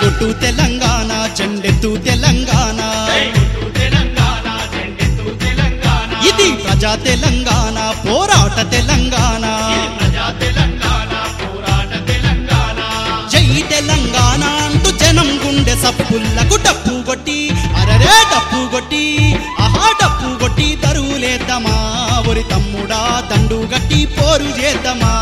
కొట్టు తెలంగాణ చెండెత్తు తెలంగాణ. ఇది ప్రజా తెలంగాణ పోరాట తెలంగాణ. తెలంగాణ అంటూ జనం గుండె సప్పులకు డప్పు కొట్టి అరరే డప్పు కొట్టి ఆహా డప్పు కొట్టి తరువులేద్దామా ఒరి తమ్ముడా దండు గట్టి పోరు చేద్దామా?